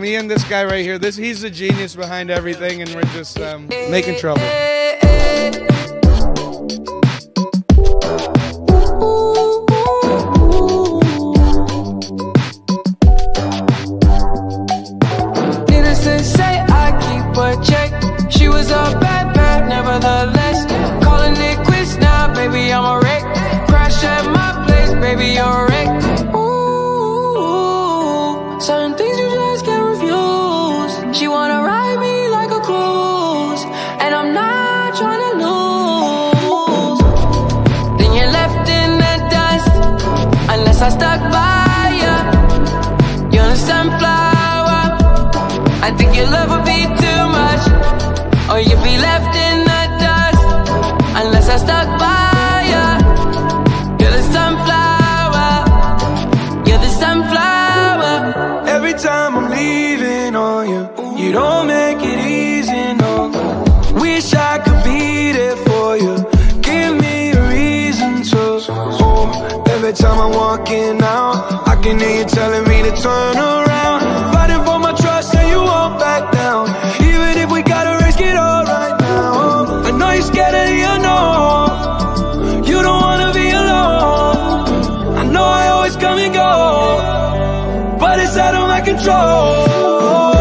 Me and this guy right here, this he's the genius behind everything, and we're just um, making trouble. Needless to say, I keep a check. She was a bad, bad, nevertheless. Trying to lose. Then you're left in the dust, unless I stuck by. You're sunflower. I think your love would be too much, or you'd be left in the dust unless I stuck by ya. You're the sunflower. You're the sunflower. Every time I'm leaving on you, you don't make it easy, no. Wish I could be there for you. Give me a reason to. Oh, every time I'm walking out, I can hear you telling me to turn around. Fighting for my trust, and you won't back down. Even if we gotta risk it all right now. I know you're scared of the unknown. You don't wanna be alone. I know I always come and go but it's out of my control.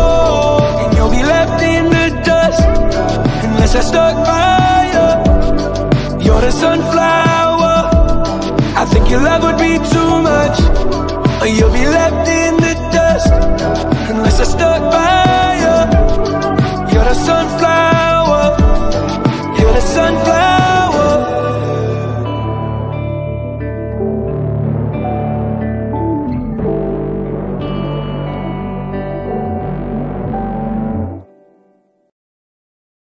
I stuck you. You're the sunflower. I think your love would be too much, or you'll be left in